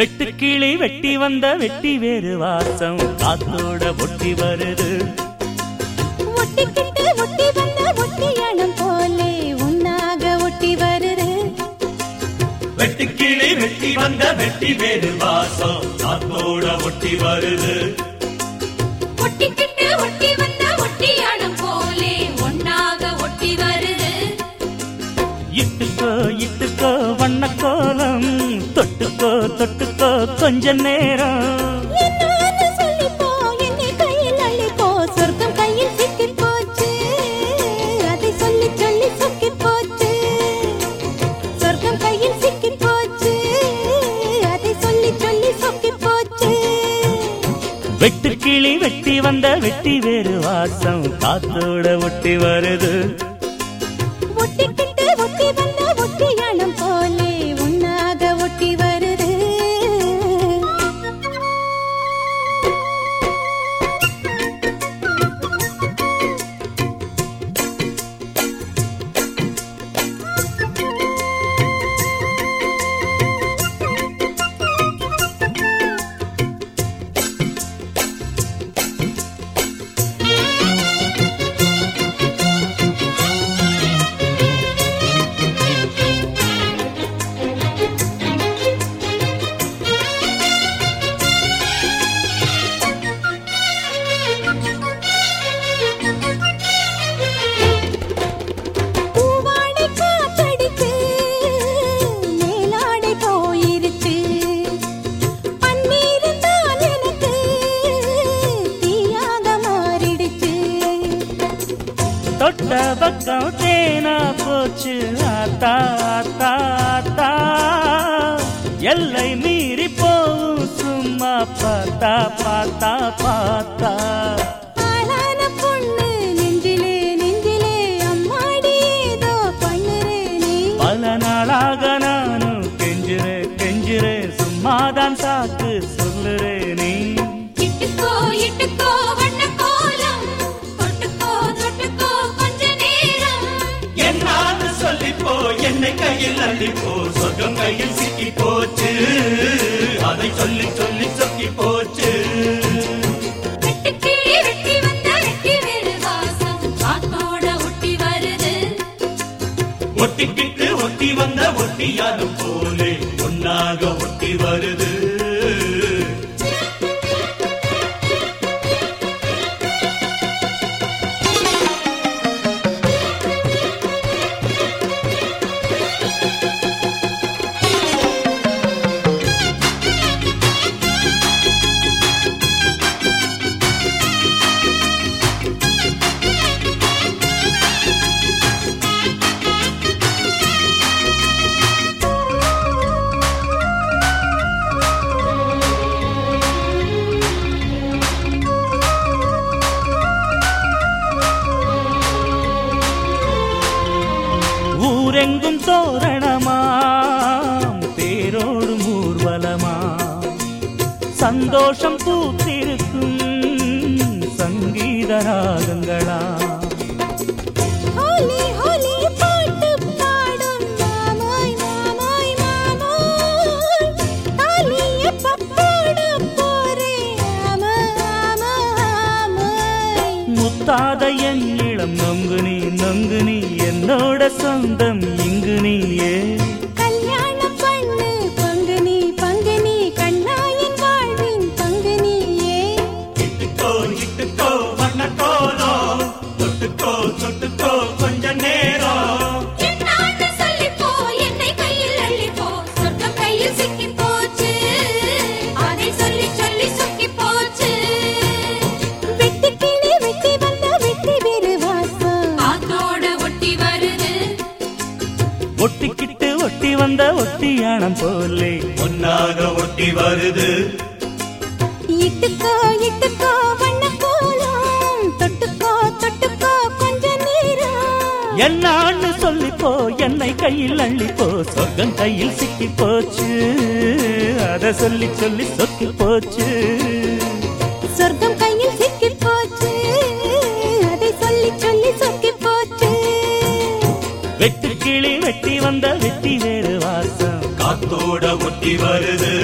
வெட்டுக்கிளி வெட்டி வந்த வெட்டி வேறு வாசம். காத்தோட ஒட்டி வருது. வெட்டுக்கிளி வெட்டி வந்த வெட்டி வேறு வாசம். காத்தோட ஒட்டி வருது. ஒட்டிக்கிட்டு ஒட்டி வந்த ஒட்டியானம் போலே ஒன்னாக ஒட்டி வருது. இட்டுக்கோ இட்டுக்கோ வண்ண கோலம் தொட்டுக்கோ தொட்டுக்கோ கொஞ்ச நேரம். போச்சு. வெட்டுக்கிளி வெட்டி வந்த வெட்டி வேறு வாசம். காத்தோட ஒட்டி வருது. தொட்ட பக்கம் தேனா போச்சு. ஆத்தா ஆத்தா ஆத்தா. எல்லை மீறி போகும். சும்மா பார்த்தா பார்த்தா பார்த்தா. கையில் அள்ளிப்போ சொர்க்கம் கையில் சிக்கி போச்சு அதை சொல்லி சொல்லி சொக்கி போச்சு ஒட்டிக்கிட்டு ஒட்டி வந்த ஒட்டியாலும் போலே ஒன்னாக ஒட்டி வருது. ஊரெங்கும் தோரணமாம் தேரோடும் ஊர்வலமா சந்தோஷம் பூத்திருக்கும் சங்கீத ராகங்களா ஹோலி ஹோலி பாட்டு பாடும் மாமாய் மாமாய் மாமாய். தாலி எப்ப போட போறே ஆமா ஆமா ஆமாய் முத்தாத என் இளம் நொங்கு நீ நொங்கு நீ என்னோட சொந்தம் இங்கு நீயே ஒட்டி வந்த ஒட்டியானம் போலே. ஒன்னாக ஒட்டி வருது. இட்டுக்கோ இட்டுக்கோ வண்ண கோலம் தொட்டுக்கோ தொட்டுக்கோ கொஞ்ச நேரம். என்னான்னு சொல்லிப்போ என்னை கையில் அள்ளிப்போ. சொர்க்கம் கையில் சிக்கி போச்சு அத சொல்லி சொல்லி சொக்கி போச்சு சொர்க்கம் வெட்டு ஒட்டி வருது.